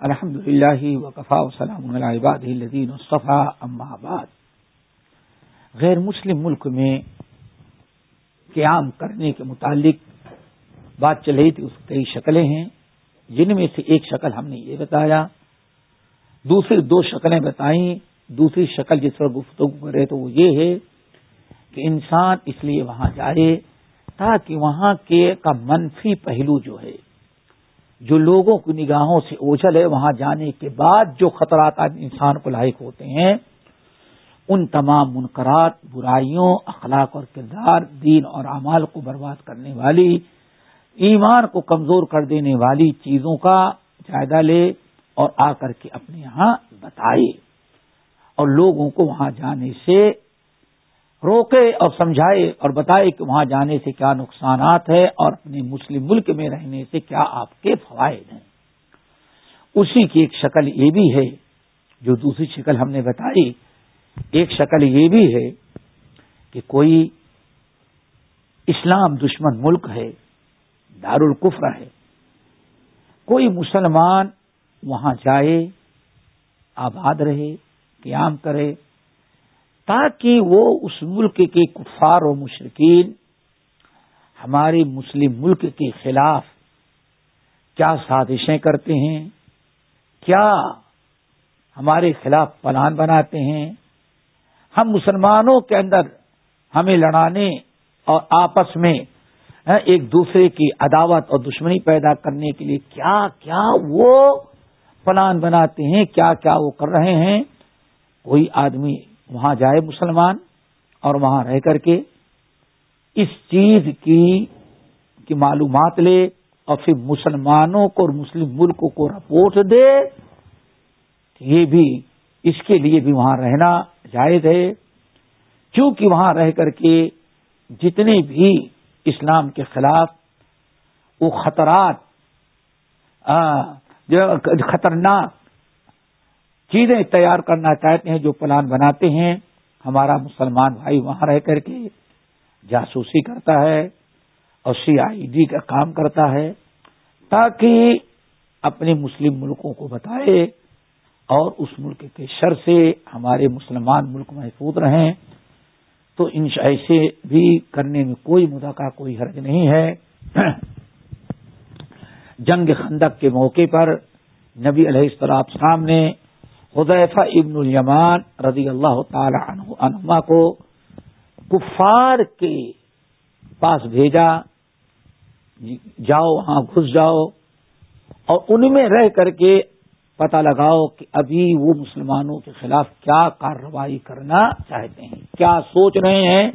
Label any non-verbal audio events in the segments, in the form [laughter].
الحمد للہ وقفا وسلام الدین صفا آباد غیر مسلم ملک میں قیام کرنے کے متعلق بات چل رہی تھی، اس کئی شکلیں ہیں۔ جن میں سے ایک شکل ہم نے یہ بتایا۔ دوسری دو شکلیں بتائیں۔ دوسری شکل جس پر گفتگو کرے تو وہ یہ ہے کہ انسان اس لیے وہاں جائے تاکہ وہاں کے کا منفی پہلو جو ہے جو لوگوں کی نگاہوں سے اوجھل ہے، وہاں جانے کے بعد جو خطرات انسان کو لاحق ہوتے ہیں، ان تمام منقرات، برائیوں، اخلاق اور کردار، دین اور اعمال کو برباد کرنے والی، ایمان کو کمزور کر دینے والی چیزوں کا جائزہ لے اور آ کر کے اپنے یہاں بتائے اور لوگوں کو وہاں جانے سے روکے اور سمجھائے اور بتائے کہ وہاں جانے سے کیا نقصانات ہے اور اپنے مسلم ملک میں رہنے سے کیا آپ کے فوائد ہیں۔ اسی کی ایک شکل یہ بھی ہے، جو دوسری شکل ہم نے بتائی، ایک شکل یہ بھی ہے کہ کوئی اسلام دشمن ملک ہے دارالقفر ہے، کوئی مسلمان وہاں جائے، آباد رہے، قیام کرے تاکہ وہ اس ملک کے کفار و مشرقین ہمارے مسلم ملک کے خلاف کیا سازشیں کرتے ہیں، کیا ہمارے خلاف پلان بناتے ہیں۔ ہم مسلمانوں کے اندر ہمیں لڑانے اور آپس میں ہاں، ایک دوسرے کی عداوت اور دشمنی پیدا کرنے کے لیے کیا کیا وہ پلان بناتے ہیں، کیا کیا وہ کر رہے ہیں۔ کوئی آدمی وہاں جائے مسلمان اور وہاں رہ کر کے اس چیز کی کی معلومات لے اور پھر مسلمانوں کو اور مسلم ملکوں کو رپورٹ دے، یہ بھی اس کے لیے بھی وہاں رہنا جائز ہے۔ کیونکہ وہاں رہ کر کے جتنے بھی اسلام کے خلاف وہ خطرات خطرناک چیزیں تیار کرنا چاہتے ہیں جو پلان بناتے ہیں، ہمارا مسلمان بھائی وہاں رہ کر کے جاسوسی کرتا ہے اور سی آئی ڈی کا کام کرتا ہے تاکہ اپنے مسلم ملکوں کو بتائے اور اس ملک کے شر سے ہمارے مسلمان ملک محفوظ رہیں۔ تو ان ایسے بھی کرنے میں کوئی مدعا کا کوئی حرج نہیں ہے۔ جنگ خندق کے موقع پر نبی علیہ السلام سامنے حذیفہ ابن الیمان رضی اللہ تعالی عنہ عنما کو کفار کے پاس بھیجا۔ جاؤ وہاں، گھس جاؤ۔ اور ان میں رہ کر کے پتہ لگاؤ کہ ابھی وہ مسلمانوں کے خلاف کیا کارروائی کرنا چاہتے ہیں، کیا سوچ رہے ہیں۔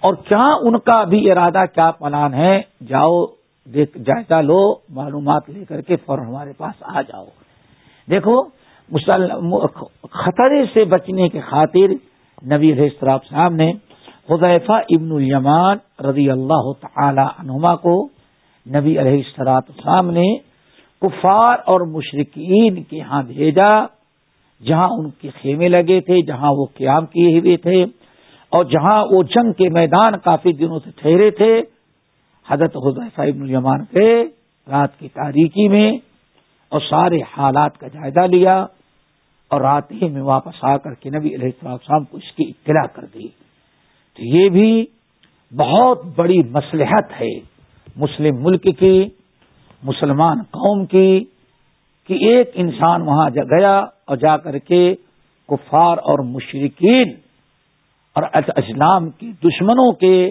اور کیا ان کا بھی ارادہ، کیا پلان ہے۔ جاؤ، دیکھ، جائزہ لو، معلومات لے کر کے فوراً ہمارے پاس آ جاؤ۔ دیکھو خطرے سے بچنے کی خاطر نبی علیہ صاحب نے حضیفہ ابن الیمان رضی اللہ تعالی عنہما کو نبی علیہ السلاط صاحب نے کفار اور مشرقین کے ہاں بھیجا، جہاں ان کے خیمے لگے تھے، جہاں وہ قیام کیے ہوئے تھے، اور جہاں وہ جنگ کے میدان کافی دنوں سے ٹھہرے تھے۔ حضرت حضیفہ ابن الیمان کے رات کی تاریخی میں اور سارے حالات کا جائزہ لیا۔ اور رات ہی میں واپس آ کر کے نبی علیہ السلام کو اس کی اطلاع کر دی۔ تو یہ بھی بہت بڑی مسلحت ہے مسلم ملک کی، مسلمان قوم کی، کہ ایک انسان وہاں گیا اور جا کر کے کفار اور مشرقین اور اسلام کے دشمنوں کے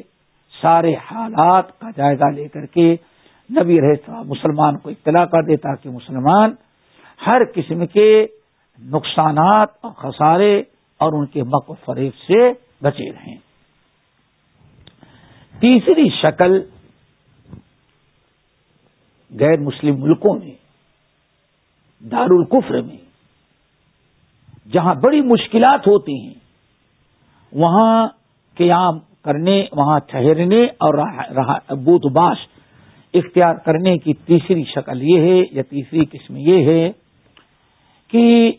سارے حالات کا جائزہ لے کر کے نبی رہتا مسلمان کو اطلاع کر دیتا کہ مسلمان ہر قسم کے نقصانات اور خسارے اور ان کے مک و فریب سے بچے رہیں۔ تیسری شکل غیر مسلم ملکوں میں دارالقفر میں، جہاں بڑی مشکلات ہوتی ہیں، وہاں قیام کرنے، وہاں ٹھہرنے اور بوت باش اختیار کرنے کی تیسری شکل یہ ہے، یا تیسری قسم یہ ہے کہ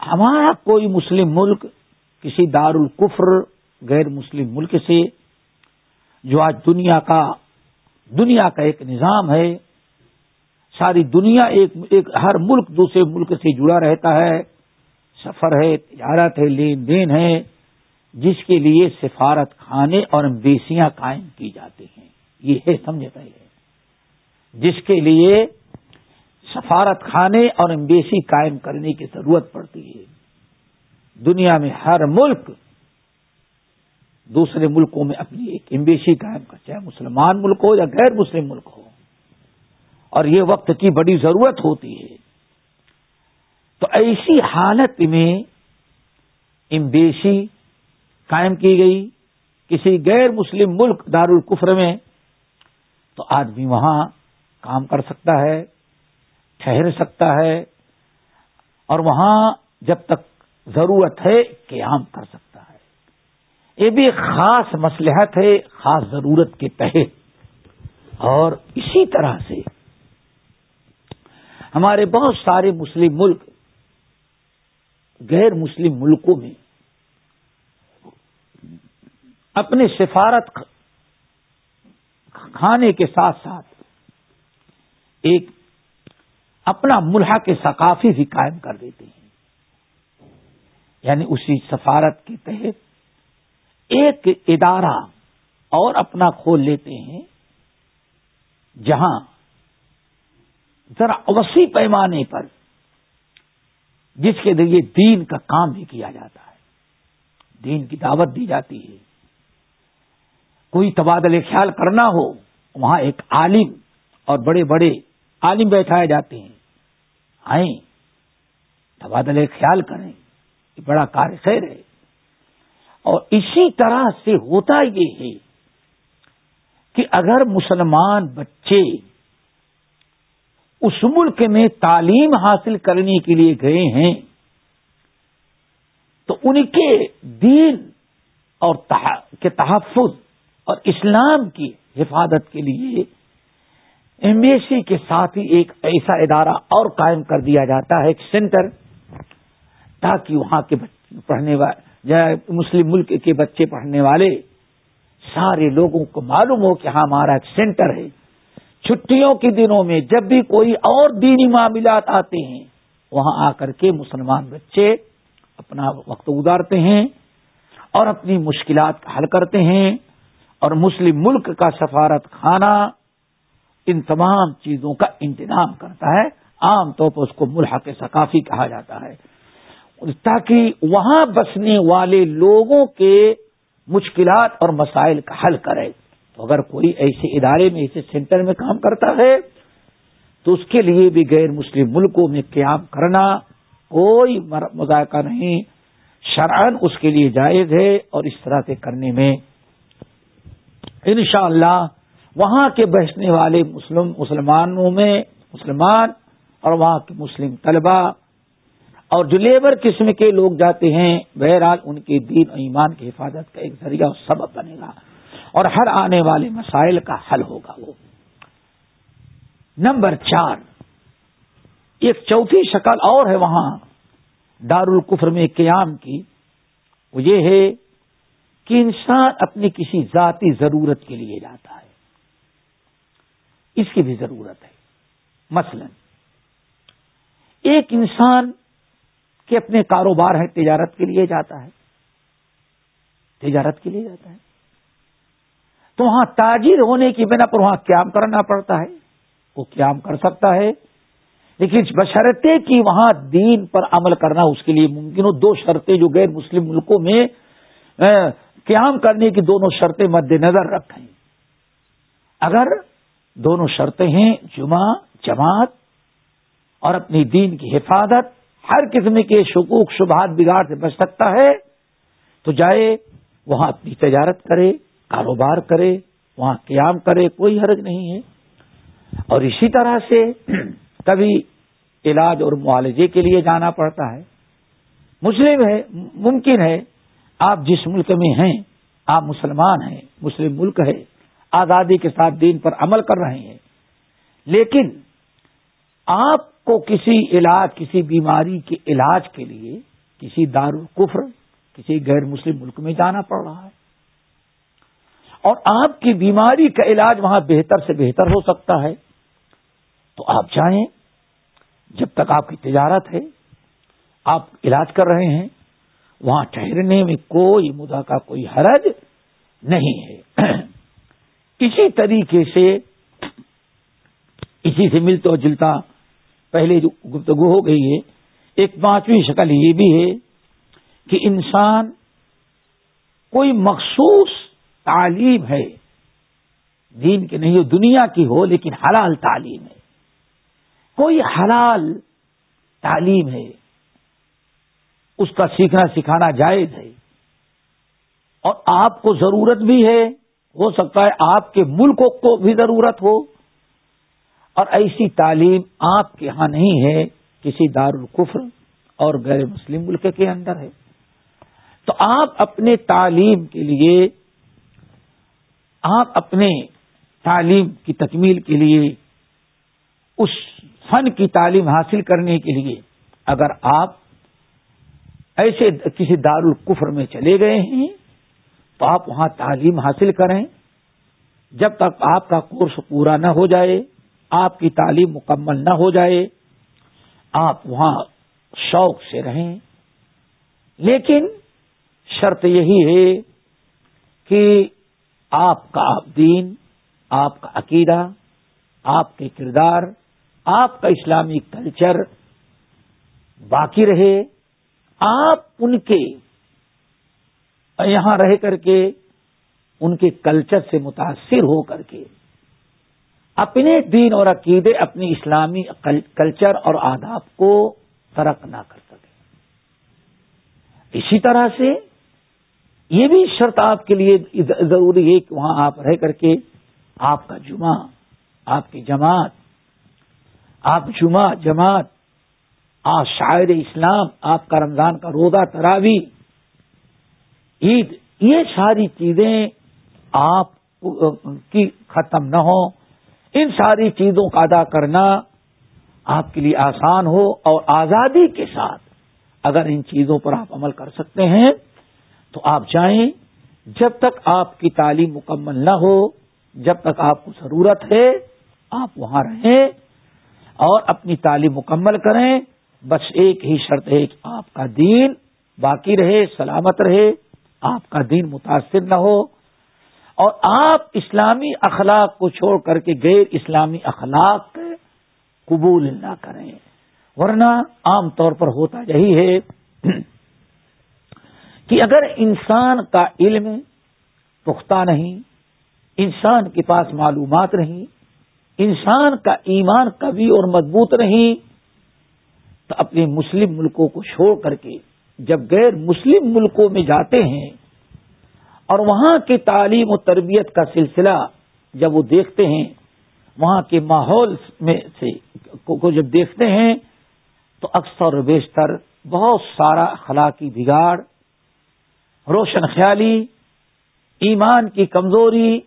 ہمارا کوئی مسلم ملک کسی دار القفر غیر مسلم ملک سے جو آج دنیا کا دنیا کا ایک نظام ہے، ساری دنیا ایک ایک، ہر ملک دوسرے ملک سے جڑا رہتا ہے، سفر ہے، تجارت ہے، لین دین ہے، جس کے لیے سفارت خانے اور بیسیاں قائم کی جاتی ہیں۔ یہ ہے، سمجھے پہلے۔ جس کے لیے سفارت خانے اور امبیسی قائم کرنے کی ضرورت پڑتی ہے۔ دنیا میں ہر ملک دوسرے ملکوں میں اپنی ایک امبیسی قائم کر چاہے مسلمان ملک ہو یا غیر مسلم ملک ہو۔ اور یہ وقت کی بڑی ضرورت ہوتی ہے۔ تو ایسی حالت میں امبیسی قائم کی گئی کسی غیر مسلم ملک دار دارالقفر میں، تو آدمی وہاں کام کر سکتا ہے۔ ٹھہر سکتا ہے اور وہاں جب تک ضرورت ہے قیام کر سکتا ہے۔ یہ بھی ایک خاص مسلحت ہے، خاص ضرورت کے تحت۔ اور اسی طرح سے ہمارے بہت سارے مسلم ملک غیر مسلم ملکوں میں اپنے سفارت کھانے کے ساتھ ساتھ ایک اپنا ملحا کے ثقافی بھی قائم کر دیتے ہیں۔ یعنی اسی سفارت کے تحت ایک ادارہ اور اپنا کھول لیتے ہیں جہاں ذرا وسیع پیمانے پر جس کے ذریعے دین کا کام بھی کیا جاتا ہے۔ دین کی دعوت دی جاتی ہے۔ کوئی تبادلے خیال کرنا ہو، وہاں ایک عالم اور بڑے بڑے عالم بیٹھائے جاتے ہیں۔ آئیں تبادلے خیال کریں، یہ بڑا کار خیر ہے۔ اور اسی طرح سے ہوتا یہ ہے کہ اگر مسلمان بچے اس ملک میں تعلیم حاصل کرنے کے لیے گئے ہیں، تو ان کے دین اور تحفظ اور اسلام کی حفاظت کے لیے ایم بی سی کے ساتھ ہی ایک ایسا ادارہ اور قائم کر دیا جاتا ہے، ایک سینٹر، تاکہ وہاں کے پڑھنے والے مسلم ملک کے بچے پڑھنے والے سارے لوگوں کو معلوم ہو کہ ہاں ہمارا ایک سینٹر ہے۔ چھٹیوں کے دنوں میں جب بھی کوئی اور دینی معاملات آتے ہیں، وہاں آ کر کے مسلمان بچے اپنا وقت گزارتے ہیں اور اپنی مشکلات کا حل کرتے ہیں اور مسلم ملک کا سفارت خانہ ان تمام چیزوں کا انتظام کرتا ہے، عام طور پر اس کو ملحق ثقافی کہا جاتا ہے۔ تاکہ وہاں بسنے والے لوگوں کے مشکلات اور مسائل کا حل کرے۔ تو اگر کوئی ایسے ادارے میں، ایسے سینٹر میں کام کرتا ہے، تو اس کے لیے بھی غیر مسلم ملکوں میں قیام کرنا کوئی مذائقہ نہیں۔ شرعن اس کے لیے جائز ہے اور اس طرح سے کرنے میں انشاءاللہ اللہ وہاں کے بہسنے والے مسلم مسلمانوں میں مسلمان اور وہاں کے مسلم طلبہ اور جو لیبر قسم کے لوگ جاتے ہیں، بہرحال ان کے دین اور ایمان کی حفاظت کا ایک ذریعہ اور سبب بنے گا اور ہر آنے والے مسائل کا حل ہوگا وہ۔ نمبر چار، ایک چوتھی شکل اور ہے وہاں دار القفر میں قیام کی۔ وہ یہ ہے کہ انسان اپنی کسی ذاتی ضرورت کے لیے جاتا ہے۔ اس کی بھی ضرورت ہے۔ مثلا، ایک انسان کے اپنے کاروبار ہے، تجارت کے لیے جاتا ہے۔ تجارت کے لیے جاتا ہے۔ تو وہاں تاجر ہونے کی بنا پر وہاں قیام کرنا پڑتا ہے۔ وہ قیام کر سکتا ہے، لیکن بشرطے کی وہاں دین پر عمل کرنا اس کے لیے ممکن ہو۔ دو شرطیں جو غیر مسلم ملکوں میں قیام کرنے کی دونوں شرطیں مد نظر رکھیں۔ اگر دونوں شرطیں ہیں، جمعہ، جماعت اور اپنی دین کی حفاظت۔ ہر قسم کے شکوک، شبہات، بگاڑ سے بچ سکتا ہے، تو جائے، وہاں اپنی تجارت کرے، کاروبار کرے، وہاں قیام کرے، کوئی حرج نہیں ہے۔ اور اسی طرح سے [clears throat] کبھی علاج اور معالجے کے لیے جانا پڑتا ہے۔ مسلم ہے، ممکن ہے، آپ جس ملک میں ہیں، آپ مسلمان ہیں، مسلم ملک ہے آزادی کے ساتھ دین پر عمل کر رہے ہیں۔ لیکن آپ کو کسی علاج، کسی بیماری کے علاج کے لیے کسی دار القفر کسی غیر مسلم ملک میں جانا پڑ رہا ہے۔ اور آپ کی بیماری کا علاج وہاں بہتر سے بہتر ہو سکتا ہے۔ تو آپ جائیں۔ جب تک آپ کی تجارت ہے، آپ علاج کر رہے ہیں، وہاں ٹھہرنے میں کوئی مدا کا کوئی حرج نہیں ہے۔ اسی طریقے سے اسی سے ملتا جلتا۔ پہلے جو گفتگو ہو گئی ہے، ایک پانچویں شکل یہ بھی ہے کہ انسان کوئی مخصوص تعلیم ہے، دین کے نہیں ہو، دنیا کی ہو، لیکن حلال تعلیم ہے۔ کوئی حلال تعلیم ہے، اس کا سیکھنا سکھانا جائز ہے۔ اور آپ کو ضرورت بھی ہے ہو سکتا ہے آپ کے ملک کو بھی ضرورت ہو۔ اور ایسی تعلیم آپ کے ہاں نہیں ہے، کسی دار القفر اور غیر مسلم ملک کے اندر ہے۔ تو آپ اپنے تعلیم کے لیے، آپ اپنے تعلیم کی تکمیل کے لیے، اس فن کی تعلیم حاصل کرنے کے لیے اگر آپ ایسے کسی دار القفر میں چلے گئے ہیں تو آپ وہاں تعلیم حاصل کریں۔ جب تک آپ کا کورس پورا نہ ہو جائے، آپ کی تعلیم مکمل نہ ہو جائے، آپ وہاں شوق سے رہیں۔ لیکن شرط یہی ہے کہ آپ کا دین، آپ کا عقیدہ، آپ کے کردار، آپ کا اسلامی کلچر باقی رہے۔ آپ ان کے یہاں رہ کر کے ان کے کلچر سے متاثر ہو کر کے اپنے دین اور عقیدے، اپنی اسلامی کلچر اور آداب کو ترک نہ کر سکے۔ اسی طرح سے یہ بھی شرط آپ کے لیے ضروری ہے کہ وہاں آپ رہ کر کے آپ کا جمعہ، آپ کی جماعت، آپ جمعہ، جماعت، آپ شاعر اسلام، آپ کا رمضان کا روزہ تراوی عید یہ ساری چیزیں آپ کی ختم نہ ہوں۔ ان ساری چیزوں کا ادا کرنا آپ کے لیے آسان ہو اور آزادی کے ساتھ اگر ان چیزوں پر آپ عمل کر سکتے ہیں تو آپ جائیں۔ جب تک آپ کی تعلیم مکمل نہ ہو، جب تک آپ کو ضرورت ہے، آپ وہاں رہیں اور اپنی تعلیم مکمل کریں۔ بس ایک ہی شرط ہے کہ آپ کا دین باقی رہے، سلامت رہے۔ آپ کا دین متاثر نہ ہو اور آپ اسلامی اخلاق کو چھوڑ کر کے غیر اسلامی اخلاق قبول نہ کریں۔ ورنہ عام طور پر ہوتا یہی ہے [clears throat] کہ اگر انسان کا علم پختہ نہیں، انسان کے پاس معلومات نہیں، انسان کا ایمان کبھی اور مضبوط نہیں، تو اپنے مسلم ملکوں کو چھوڑ کر کے جب غیر مسلم ملکوں میں جاتے ہیں اور وہاں کی تعلیم و تربیت کا سلسلہ جب وہ دیکھتے ہیں، وہاں کے ماحول میں سے کو جب دیکھتے ہیں، تو اکثر و بیشتر بہت سارا اخلاقی بگاڑ، روشن خیالی، ایمان کی کمزوری،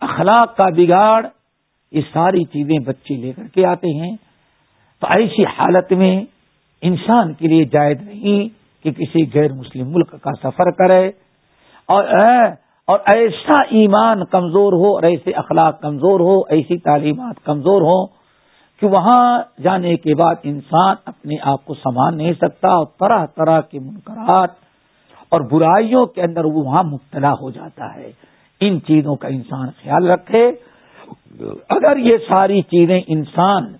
اخلاق کا بگاڑ، یہ ساری چیزیں بچے لے کر کے آتے ہیں۔ تو ایسی حالت میں انسان کے لیے جائز نہیں کہ کسی غیر مسلم ملک کا سفر کرے اور اور ایسا ایمان کمزور ہو اور ایسے اخلاق کمزور ہو، ایسی تعلیمات کمزور ہو کہ وہاں جانے کے بعد انسان اپنے آپ کو سنبھال نہیں سکتا اور طرح طرح کے منکرات اور برائیوں کے اندر وہ وہاں مبتلا ہو جاتا ہے۔ ان چیزوں کا انسان خیال رکھے۔ اگر یہ ساری چیزیں انسان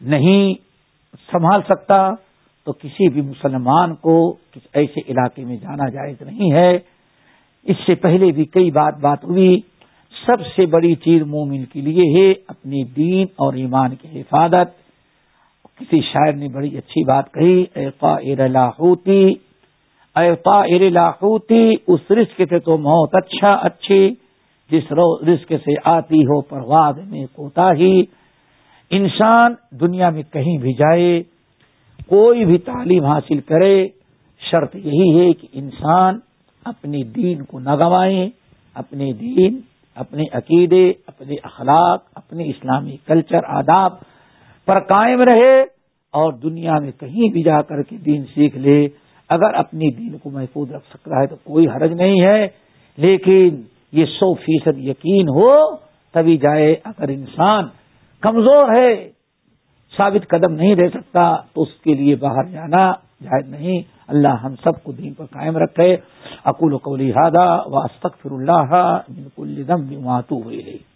نہیں سنبھال سکتا تو کسی بھی مسلمان کو ایسے علاقے میں جانا جائز نہیں ہے۔ اس سے پہلے بھی کئی بات بات ہوئی۔ سب سے بڑی چیز مومن کے لیے ہے اپنی دین اور ایمان کی حفاظت۔ کسی شاعر نے بڑی اچھی بات کہی ایفا لاہوتی ایفا ار لاہوتی، اس رزق سے تو موت اچھا اچھی، جس رزق سے آتی ہو پرواز میں کوتا ہی۔ انسان دنیا میں کہیں بھی جائے کوئی بھی تعلیم حاصل کرے، شرط یہی ہے کہ انسان اپنے دین کو نہ گوائیں اپنے دین، اپنے عقیدے، اپنے اخلاق، اپنے اسلامی کلچر، آداب پر قائم رہے اور دنیا میں کہیں بھی جا کر کے دین سیکھ لے۔ اگر اپنی دین کو محفوظ رکھ سکتا ہے تو کوئی حرج نہیں ہے، لیکن یہ سو فیصد یقین ہو تبھی جائے اگر انسان کمزور ہے۔ ثابت قدم نہیں رہ سکتا تو اس کے لیے باہر جانا جائز نہیں۔ اللہ ہم سب کو دین پر قائم رکھے۔ اقول و قولی ہادہ و استغفر اللہ من کل ذنب واتوب الیہ۔